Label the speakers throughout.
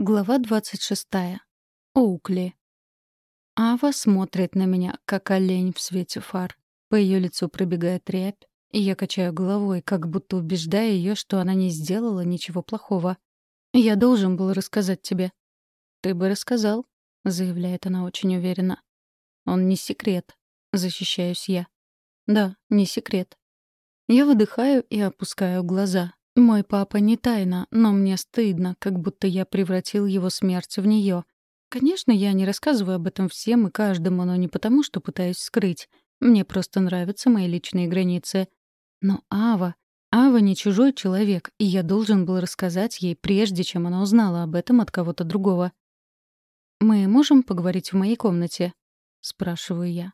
Speaker 1: Глава 26. Оукли. Ава смотрит на меня, как олень в свете фар. По ее лицу пробегает рябь, и я качаю головой, как будто убеждая ее, что она не сделала ничего плохого. «Я должен был рассказать тебе». «Ты бы рассказал», — заявляет она очень уверенно. «Он не секрет», — защищаюсь я. «Да, не секрет». Я выдыхаю и опускаю глаза, мой папа не тайна, но мне стыдно, как будто я превратил его смерть в нее. Конечно, я не рассказываю об этом всем и каждому, но не потому, что пытаюсь скрыть. Мне просто нравятся мои личные границы. Но Ава... Ава не чужой человек, и я должен был рассказать ей, прежде чем она узнала об этом от кого-то другого. «Мы можем поговорить в моей комнате?» — спрашиваю я.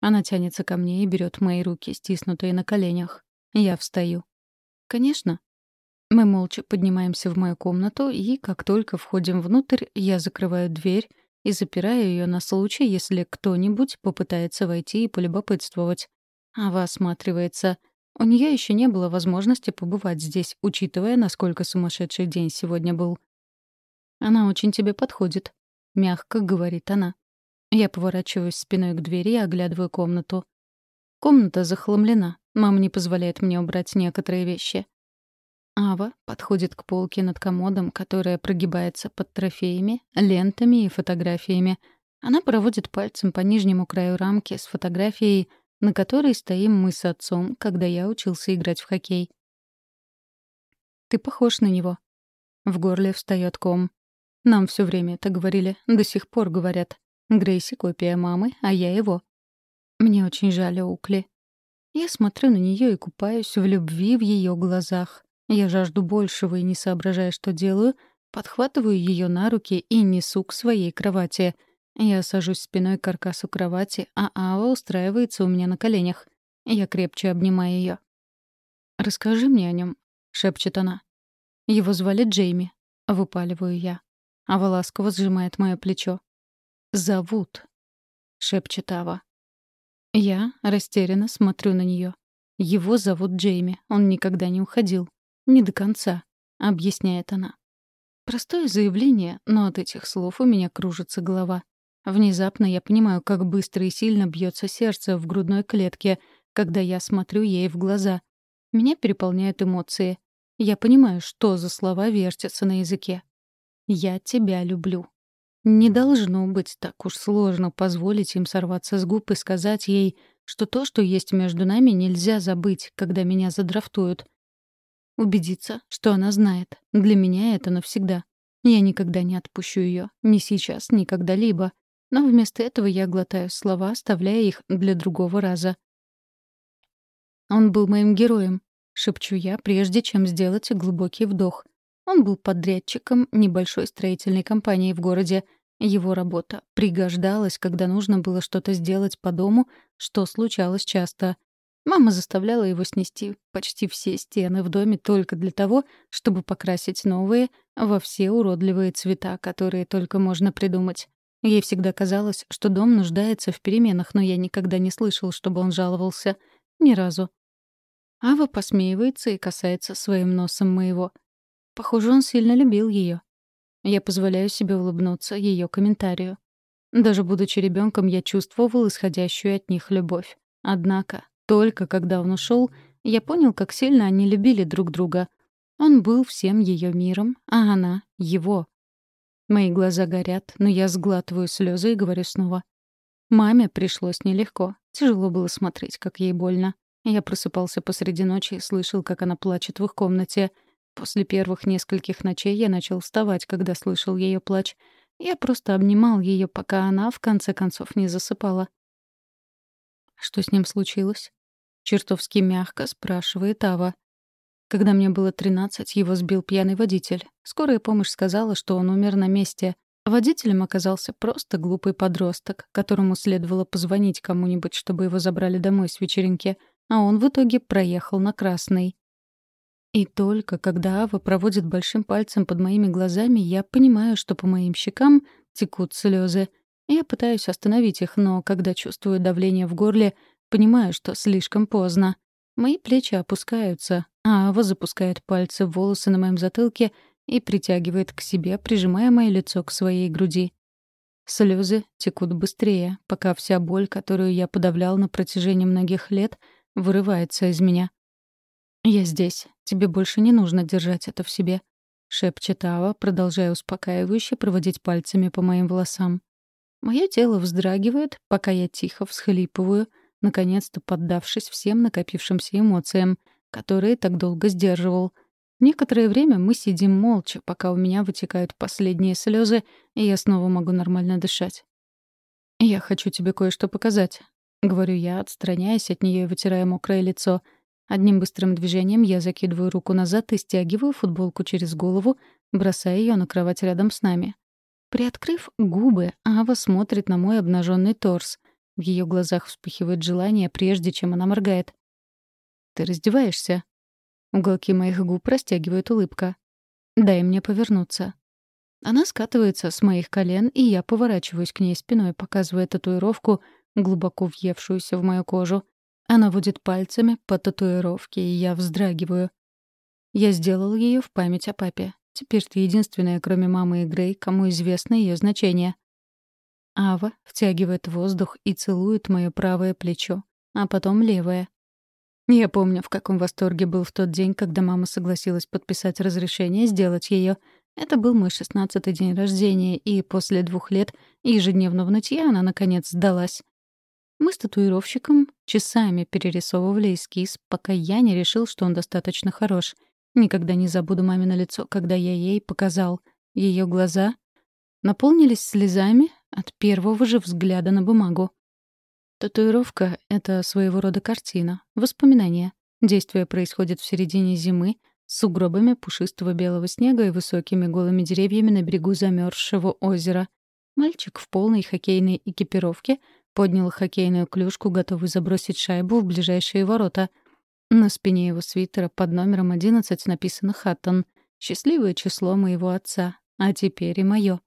Speaker 1: Она тянется ко мне и берет мои руки, стиснутые на коленях. Я встаю. «Конечно», мы молча поднимаемся в мою комнату, и как только входим внутрь, я закрываю дверь и запираю ее на случай, если кто-нибудь попытается войти и полюбопытствовать. Ава осматривается. У нее еще не было возможности побывать здесь, учитывая, насколько сумасшедший день сегодня был. «Она очень тебе подходит», — мягко говорит она. Я поворачиваюсь спиной к двери и оглядываю комнату. Комната захламлена. Мама не позволяет мне убрать некоторые вещи. Ава подходит к полке над комодом, которая прогибается под трофеями, лентами и фотографиями. Она проводит пальцем по нижнему краю рамки с фотографией, на которой стоим мы с отцом, когда я учился играть в хоккей. «Ты похож на него». В горле встает ком. Нам все время это говорили, до сих пор говорят. Грейси — копия мамы, а я его. Мне очень жаль Оукли. Я смотрю на нее и купаюсь в любви в ее глазах. Я жажду большего и, не соображая, что делаю, подхватываю ее на руки и несу к своей кровати. Я сажусь спиной к каркасу кровати, а Ава устраивается у меня на коленях. Я крепче обнимаю ее. «Расскажи мне о нем, шепчет она. «Его звали Джейми», — выпаливаю я. Ава ласково сжимает мое плечо. «Зовут», — шепчет Ава. Я растерянно смотрю на нее. Его зовут Джейми, он никогда не уходил. «Не до конца», — объясняет она. Простое заявление, но от этих слов у меня кружится голова. Внезапно я понимаю, как быстро и сильно бьется сердце в грудной клетке, когда я смотрю ей в глаза. Меня переполняют эмоции. Я понимаю, что за слова вертятся на языке. «Я тебя люблю». Не должно быть так уж сложно позволить им сорваться с губ и сказать ей, что то, что есть между нами, нельзя забыть, когда меня задрафтуют. Убедиться, что она знает. Для меня это навсегда. Я никогда не отпущу ее. Ни сейчас, ни когда-либо. Но вместо этого я глотаю слова, оставляя их для другого раза. «Он был моим героем», — шепчу я, прежде чем сделать глубокий вдох. Он был подрядчиком небольшой строительной компании в городе. Его работа пригождалась, когда нужно было что-то сделать по дому, что случалось часто — Мама заставляла его снести почти все стены в доме только для того, чтобы покрасить новые во все уродливые цвета, которые только можно придумать. Ей всегда казалось, что дом нуждается в переменах, но я никогда не слышал, чтобы он жаловался. Ни разу. Ава посмеивается и касается своим носом моего. Похоже, он сильно любил ее. Я позволяю себе улыбнуться ее комментарию. Даже будучи ребенком, я чувствовал исходящую от них любовь. Однако только когда он ушел, я понял, как сильно они любили друг друга. Он был всем ее миром, а она — его. Мои глаза горят, но я сглатываю слезы и говорю снова. Маме пришлось нелегко. Тяжело было смотреть, как ей больно. Я просыпался посреди ночи и слышал, как она плачет в их комнате. После первых нескольких ночей я начал вставать, когда слышал ее плач. Я просто обнимал ее, пока она, в конце концов, не засыпала. Что с ним случилось? Чертовски мягко спрашивает Ава. Когда мне было 13, его сбил пьяный водитель. Скорая помощь сказала, что он умер на месте. Водителем оказался просто глупый подросток, которому следовало позвонить кому-нибудь, чтобы его забрали домой с вечеринки, а он в итоге проехал на красный. И только когда Ава проводит большим пальцем под моими глазами, я понимаю, что по моим щекам текут слезы. Я пытаюсь остановить их, но когда чувствую давление в горле, Понимаю, что слишком поздно. Мои плечи опускаются, а Ава запускает пальцы в волосы на моем затылке и притягивает к себе, прижимая мое лицо к своей груди. Слезы текут быстрее, пока вся боль, которую я подавлял на протяжении многих лет, вырывается из меня. «Я здесь. Тебе больше не нужно держать это в себе», — шепчет Ава, продолжая успокаивающе проводить пальцами по моим волосам. Мое тело вздрагивает, пока я тихо всхлипываю, наконец-то поддавшись всем накопившимся эмоциям, которые так долго сдерживал. Некоторое время мы сидим молча, пока у меня вытекают последние слезы, и я снова могу нормально дышать. «Я хочу тебе кое-что показать», — говорю я, отстраняясь от нее и вытирая мокрое лицо. Одним быстрым движением я закидываю руку назад и стягиваю футболку через голову, бросая ее на кровать рядом с нами. Приоткрыв губы, Ава смотрит на мой обнаженный торс. В ее глазах вспыхивает желание, прежде чем она моргает. «Ты раздеваешься?» Уголки моих губ растягивает улыбка. «Дай мне повернуться». Она скатывается с моих колен, и я поворачиваюсь к ней спиной, показывая татуировку, глубоко въевшуюся в мою кожу. Она водит пальцами по татуировке, и я вздрагиваю. Я сделал ее в память о папе. Теперь ты единственная, кроме мамы и Грей, кому известно ее значение. Ава втягивает воздух и целует мое правое плечо, а потом левое. Я помню, в каком восторге был в тот день, когда мама согласилась подписать разрешение сделать ее. Это был мой шестнадцатый день рождения, и после двух лет ежедневного нытья она, наконец, сдалась. Мы с татуировщиком часами перерисовывали эскиз, пока я не решил, что он достаточно хорош. Никогда не забуду мамино лицо, когда я ей показал. Ее глаза наполнились слезами от первого же взгляда на бумагу. Татуировка — это своего рода картина, воспоминание. Действие происходит в середине зимы, с сугробами пушистого белого снега и высокими голыми деревьями на берегу замерзшего озера. Мальчик в полной хоккейной экипировке поднял хоккейную клюшку, готовый забросить шайбу в ближайшие ворота. На спине его свитера под номером 11 написано «Хаттон». Счастливое число моего отца, а теперь и мое.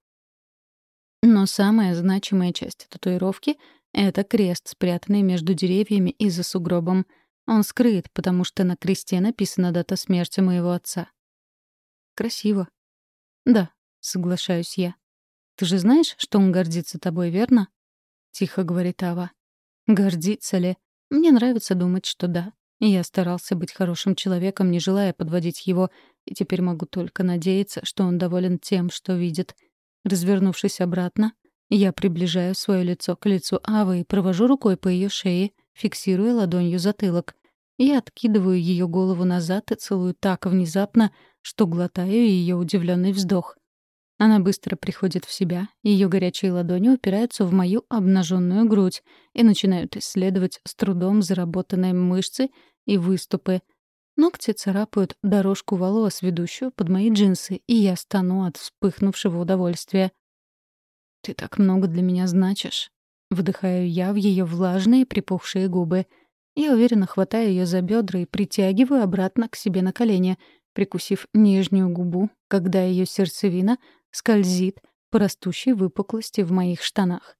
Speaker 1: Но самая значимая часть татуировки это крест, спрятанный между деревьями и за сугробом. Он скрыт, потому что на кресте написана дата смерти моего отца. Красиво. Да, соглашаюсь я. Ты же знаешь, что он гордится тобой, верно? Тихо говорит Ава. Гордится ли? Мне нравится думать, что да. Я старался быть хорошим человеком, не желая подводить его, и теперь могу только надеяться, что он доволен тем, что видит. Развернувшись обратно, я приближаю свое лицо к лицу Авы и провожу рукой по ее шее, фиксируя ладонью затылок. Я откидываю ее голову назад и целую так внезапно, что глотаю ее удивленный вздох. Она быстро приходит в себя, ее горячие ладони упираются в мою обнаженную грудь и начинают исследовать с трудом заработанные мышцы и выступы. Ногти царапают дорожку волос, ведущую под мои джинсы, и я стану от вспыхнувшего удовольствия. «Ты так много для меня значишь». Вдыхаю я в ее влажные припухшие губы. Я уверенно хватаю ее за бедра и притягиваю обратно к себе на колени, прикусив нижнюю губу, когда ее сердцевина скользит по растущей выпуклости в моих штанах.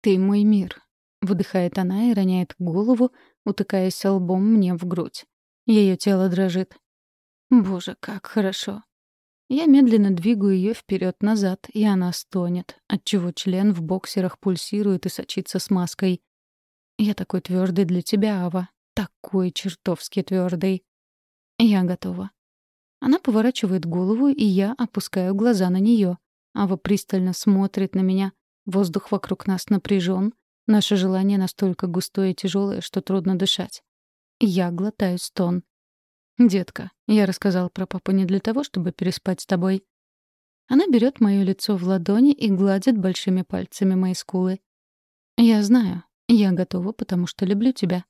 Speaker 1: «Ты мой мир», — выдыхает она и роняет голову, утыкаясь лбом мне в грудь. Ее тело дрожит. «Боже, как хорошо. Я медленно двигаю ее вперед назад и она стонет, отчего член в боксерах пульсирует и сочится смазкой. «Я такой твердый для тебя, Ава. Такой чертовски твердый. Я готова. Она поворачивает голову, и я опускаю глаза на нее. Ава пристально смотрит на меня. Воздух вокруг нас напряжен. Наше желание настолько густое и тяжелое, что трудно дышать. Я глотаю стон. «Детка, я рассказал про папу не для того, чтобы переспать с тобой». Она берет мое лицо в ладони и гладит большими пальцами мои скулы. «Я знаю. Я готова, потому что люблю тебя».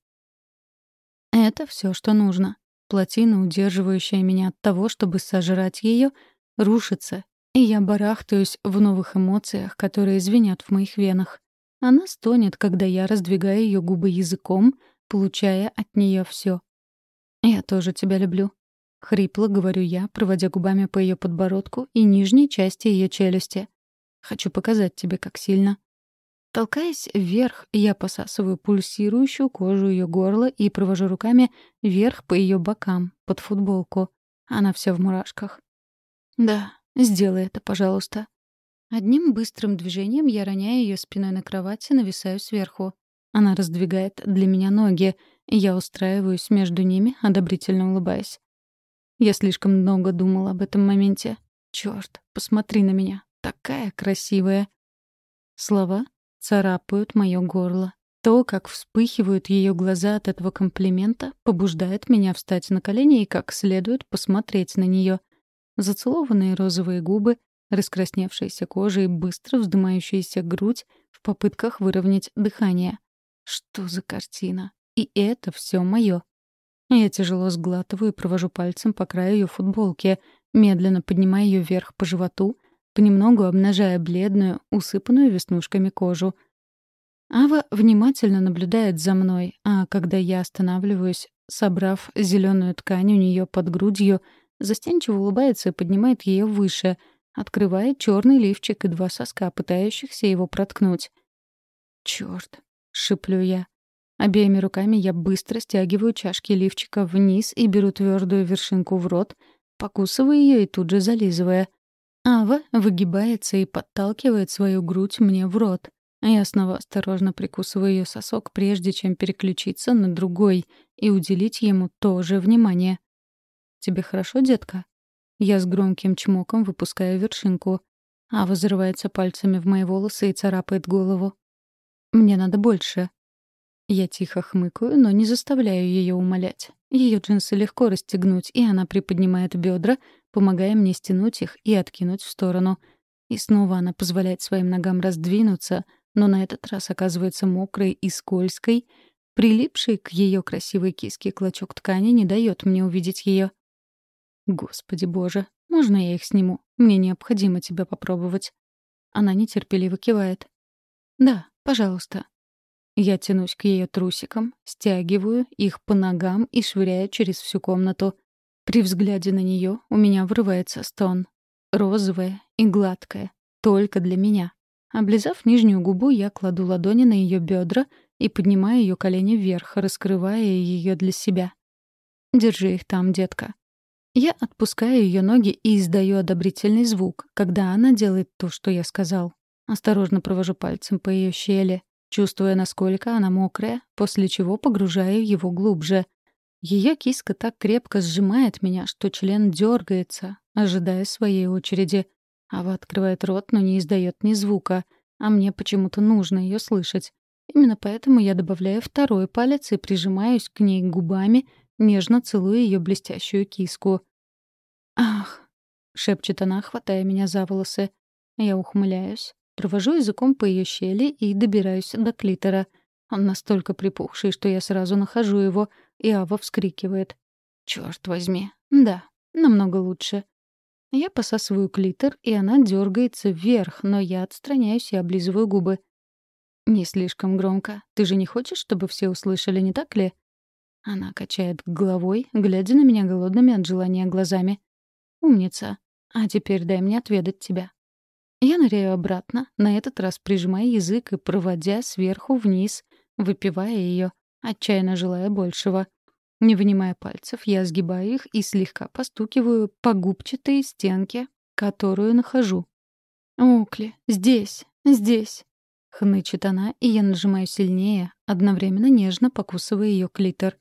Speaker 1: Это все, что нужно. Плотина, удерживающая меня от того, чтобы сожрать ее, рушится, и я барахтаюсь в новых эмоциях, которые звенят в моих венах. Она стонет, когда я раздвигаю ее губы языком, получая от нее все. «Я тоже тебя люблю», — хрипло говорю я, проводя губами по ее подбородку и нижней части ее челюсти. «Хочу показать тебе, как сильно». Толкаясь вверх, я посасываю пульсирующую кожу ее горла и провожу руками вверх по ее бокам, под футболку. Она вся в мурашках. «Да, сделай это, пожалуйста». Одним быстрым движением я роняю ее спиной на кровати, нависаю сверху. Она раздвигает для меня ноги, я устраиваюсь между ними, одобрительно улыбаясь. Я слишком много думал об этом моменте. Черт, посмотри на меня. Такая красивая. Слова царапают мое горло. То, как вспыхивают ее глаза от этого комплимента, побуждает меня встать на колени и как следует посмотреть на нее. Зацелованные розовые губы, раскрасневшаяся кожа и быстро вздымающаяся грудь в попытках выровнять дыхание. Что за картина? И это все мое. Я тяжело сглатываю и провожу пальцем по краю ее футболки, медленно поднимая ее вверх по животу, понемногу обнажая бледную, усыпанную веснушками кожу. Ава внимательно наблюдает за мной, а когда я останавливаюсь, собрав зеленую ткань у нее под грудью, застенчиво улыбается и поднимает ее выше, открывая черный лифчик и два соска, пытающихся его проткнуть. Черт, шиплю я. Обеими руками я быстро стягиваю чашки лифчика вниз и беру твердую вершинку в рот, покусывая ее и тут же зализывая. Ава выгибается и подталкивает свою грудь мне в рот. Я снова осторожно прикусываю ее сосок, прежде чем переключиться на другой и уделить ему тоже внимание. «Тебе хорошо, детка?» Я с громким чмоком выпускаю вершинку. Ава взрывается пальцами в мои волосы и царапает голову. «Мне надо больше», я тихо хмыкаю, но не заставляю ее умолять. Ее джинсы легко расстегнуть, и она приподнимает бедра, помогая мне стянуть их и откинуть в сторону. И снова она позволяет своим ногам раздвинуться, но на этот раз оказывается мокрой и скользкой. Прилипший к ее красивой киске клочок ткани не дает мне увидеть ее. Господи боже, можно я их сниму? Мне необходимо тебя попробовать. Она нетерпеливо кивает. Да, пожалуйста. Я тянусь к ее трусикам, стягиваю их по ногам и швыряю через всю комнату. При взгляде на нее у меня вырывается стон. Розовая и гладкая. Только для меня. Облизав нижнюю губу, я кладу ладони на ее бедра и поднимаю ее колени вверх, раскрывая ее для себя. Держи их там, детка. Я отпускаю ее ноги и издаю одобрительный звук, когда она делает то, что я сказал. Осторожно провожу пальцем по ее щели чувствуя, насколько она мокрая, после чего погружаю его глубже. Ее киска так крепко сжимает меня, что член дергается, ожидая своей очереди. Ава открывает рот, но не издает ни звука, а мне почему-то нужно ее слышать. Именно поэтому я добавляю второй палец и прижимаюсь к ней губами, нежно целуя ее блестящую киску. «Ах!» — шепчет она, хватая меня за волосы. Я ухмыляюсь, Провожу языком по ее щели и добираюсь до клитора. Он настолько припухший, что я сразу нахожу его, и Ава вскрикивает. Черт возьми. Да, намного лучше. Я посасываю клитор, и она дергается вверх, но я отстраняюсь и облизываю губы. «Не слишком громко. Ты же не хочешь, чтобы все услышали, не так ли?» Она качает головой, глядя на меня голодными от желания глазами. «Умница. А теперь дай мне отведать тебя. Я ныряю обратно, на этот раз прижимая язык и проводя сверху вниз, выпивая ее, отчаянно желая большего. Не вынимая пальцев, я сгибаю их и слегка постукиваю по губчатой стенке, которую нахожу. «Окли, здесь, здесь!» — хнычет она, и я нажимаю сильнее, одновременно нежно покусывая ее клитор.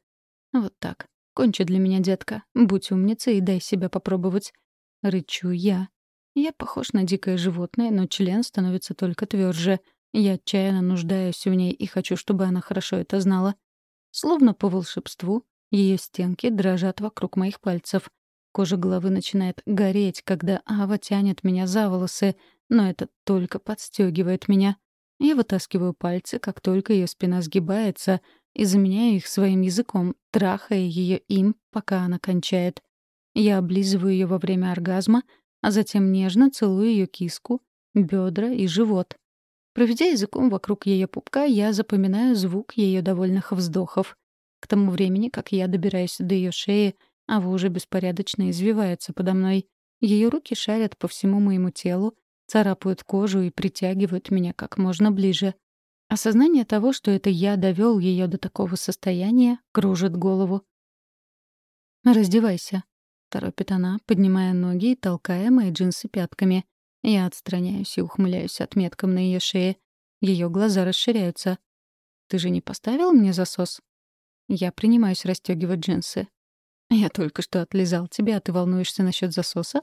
Speaker 1: «Вот так. Кончи для меня, детка. Будь умницей и дай себя попробовать». Рычу я. Я похож на дикое животное, но член становится только тверже. Я отчаянно нуждаюсь в ней и хочу, чтобы она хорошо это знала. Словно по волшебству, ее стенки дрожат вокруг моих пальцев. Кожа головы начинает гореть, когда Ава тянет меня за волосы, но это только подстегивает меня. Я вытаскиваю пальцы, как только ее спина сгибается, и заменяю их своим языком, трахая ее им, пока она кончает. Я облизываю ее во время оргазма, а затем нежно целую ее киску, бедра и живот. Проведя языком вокруг ее пупка, я запоминаю звук ее довольных вздохов. К тому времени, как я добираюсь до ее шеи, Ава уже беспорядочно извивается подо мной. Ее руки шарят по всему моему телу, царапают кожу и притягивают меня как можно ближе. Осознание того, что это я довел ее до такого состояния, кружит голову. «Раздевайся», торопит она, поднимая ноги и толкая мои джинсы пятками. Я отстраняюсь и ухмыляюсь отметкам на ее шее. Ее глаза расширяются. «Ты же не поставил мне засос?» Я принимаюсь расстегивать джинсы. «Я только что отлизал тебя, а ты волнуешься насчет засоса?»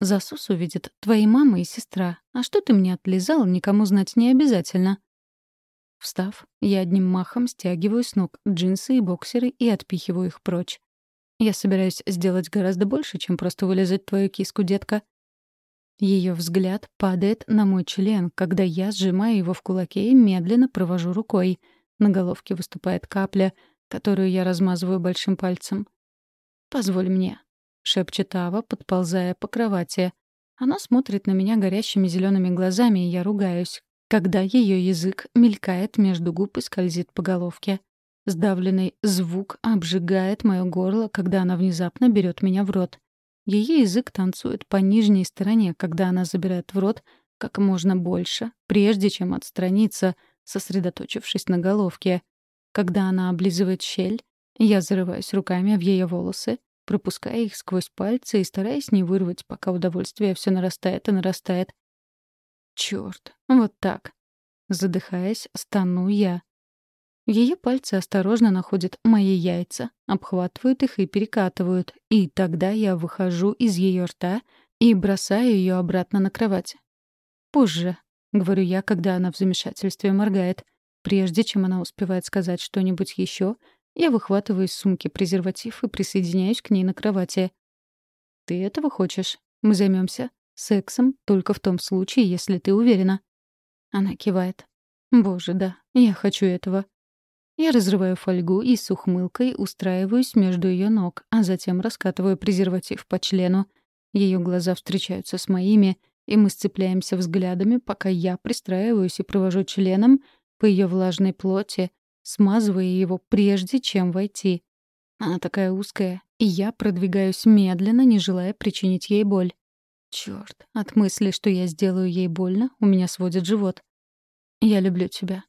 Speaker 1: «Засос увидят твои мама и сестра. А что ты мне отлизал, никому знать не обязательно». Встав, я одним махом стягиваю с ног джинсы и боксеры и отпихиваю их прочь. Я собираюсь сделать гораздо больше, чем просто вылезать твою киску, детка. Ее взгляд падает на мой член, когда я сжимаю его в кулаке и медленно провожу рукой. На головке выступает капля, которую я размазываю большим пальцем. «Позволь мне», — шепчет Ава, подползая по кровати. Она смотрит на меня горящими зелеными глазами, и я ругаюсь, когда ее язык мелькает между губ и скользит по головке. Сдавленный звук обжигает мое горло, когда она внезапно берет меня в рот. Ее язык танцует по нижней стороне, когда она забирает в рот как можно больше, прежде чем отстраниться, сосредоточившись на головке. Когда она облизывает щель, я зарываюсь руками в ее волосы, пропуская их сквозь пальцы и стараясь не вырвать, пока удовольствие все нарастает и нарастает. Черт, вот так. Задыхаясь, стану я. Ее пальцы осторожно находят мои яйца, обхватывают их и перекатывают, и тогда я выхожу из ее рта и бросаю ее обратно на кровать. «Позже», — говорю я, когда она в замешательстве моргает. Прежде чем она успевает сказать что-нибудь еще, я выхватываю из сумки презерватив и присоединяюсь к ней на кровати. «Ты этого хочешь? Мы займемся сексом только в том случае, если ты уверена». Она кивает. «Боже, да, я хочу этого». Я разрываю фольгу и с ухмылкой устраиваюсь между ее ног, а затем раскатываю презерватив по члену. Ее глаза встречаются с моими, и мы сцепляемся взглядами, пока я пристраиваюсь и провожу членом по ее влажной плоти, смазывая его прежде, чем войти. Она такая узкая, и я продвигаюсь медленно, не желая причинить ей боль. Черт, от мысли, что я сделаю ей больно, у меня сводит живот. «Я люблю тебя».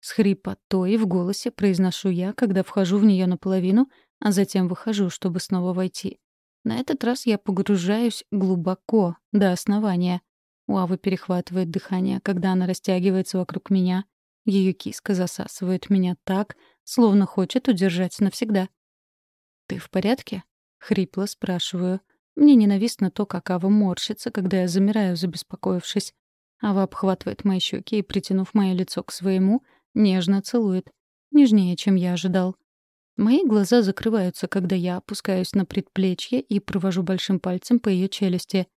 Speaker 1: С хрипотой в голосе произношу я, когда вхожу в нее наполовину, а затем выхожу, чтобы снова войти. На этот раз я погружаюсь глубоко, до основания. У перехватывает дыхание, когда она растягивается вокруг меня, ее киска засасывает меня так, словно хочет удержать навсегда. «Ты в порядке?» — хрипло спрашиваю. Мне ненавистно то, как Ава морщится, когда я замираю, забеспокоившись. Ава обхватывает мои щеки и, притянув мое лицо к своему, нежно целует. Нежнее, чем я ожидал. Мои глаза закрываются, когда я опускаюсь на предплечье и провожу большим пальцем по ее челюсти.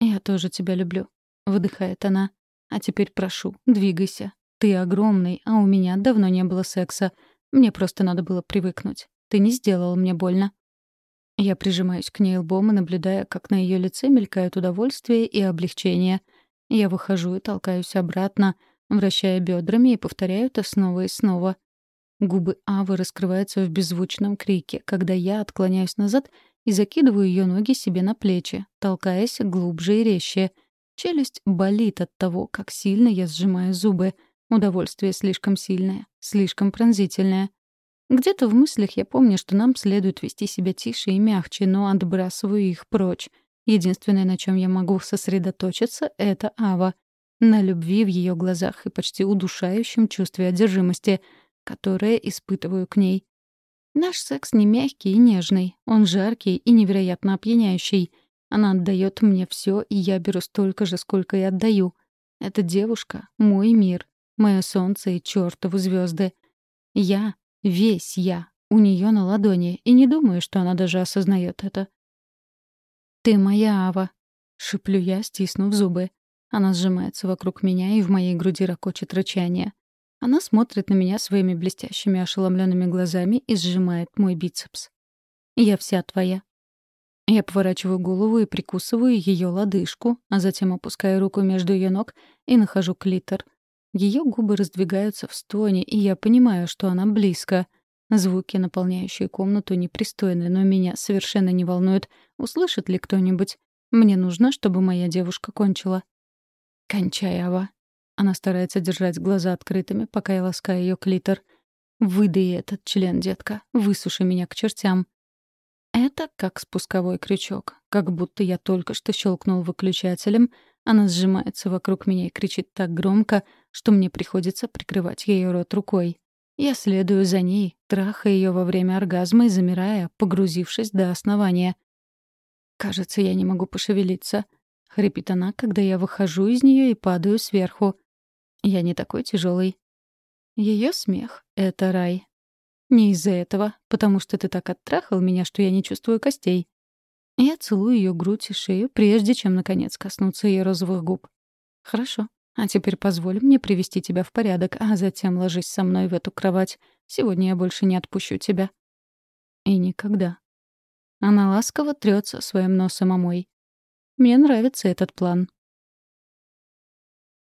Speaker 1: «Я тоже тебя люблю», — выдыхает она. «А теперь прошу, двигайся. Ты огромный, а у меня давно не было секса. Мне просто надо было привыкнуть. Ты не сделал мне больно. Я прижимаюсь к ней лбом и наблюдая, как на ее лице мелькают удовольствие и облегчение. Я выхожу и толкаюсь обратно, вращая бедрами и повторяю это снова и снова. Губы Авы раскрываются в беззвучном крике, когда я отклоняюсь назад и закидываю ее ноги себе на плечи, толкаясь глубже и резче. Челюсть болит от того, как сильно я сжимаю зубы — Удовольствие слишком сильное, слишком пронзительное. Где-то в мыслях я помню, что нам следует вести себя тише и мягче, но отбрасываю их прочь. Единственное, на чем я могу сосредоточиться, — это Ава. На любви в ее глазах и почти удушающем чувстве одержимости, которое испытываю к ней. Наш секс не мягкий и нежный, он жаркий и невероятно опьяняющий. Она отдает мне все, и я беру столько же, сколько и отдаю. Эта девушка — мой мир, мое солнце и чертовы звезды. Я, весь я, у нее на ладони, и не думаю, что она даже осознает это. «Ты моя Ава», — шиплю я, стиснув зубы. Она сжимается вокруг меня, и в моей груди ракочет рычание. Она смотрит на меня своими блестящими ошеломленными глазами и сжимает мой бицепс. «Я вся твоя». Я поворачиваю голову и прикусываю ее лодыжку, а затем опускаю руку между ее ног и нахожу клитор, ее губы раздвигаются в стоне, и я понимаю, что она близко. Звуки, наполняющие комнату, непристойны, но меня совершенно не волнует, услышит ли кто-нибудь. Мне нужно, чтобы моя девушка кончила. «Кончай, Ава». Она старается держать глаза открытыми, пока я ласкаю ее клитор. «Выдай этот член, детка. Высуши меня к чертям». Это как спусковой крючок, как будто я только что щелкнул выключателем, она сжимается вокруг меня и кричит так громко, что мне приходится прикрывать ее рот рукой. Я следую за ней, трахая ее во время оргазма и замирая, погрузившись до основания. «Кажется, я не могу пошевелиться», — хрипит она, когда я выхожу из нее и падаю сверху. Я не такой тяжелый. Ее смех — это рай. Не из-за этого, потому что ты так оттрахал меня, что я не чувствую костей. Я целую ее грудь и шею, прежде чем, наконец, коснуться ее розовых губ. «Хорошо. А теперь позволь мне привести тебя в порядок, а затем ложись со мной в эту кровать. Сегодня я больше не отпущу тебя». И никогда. Она ласково трется своим носом о мой. Мне нравится этот план.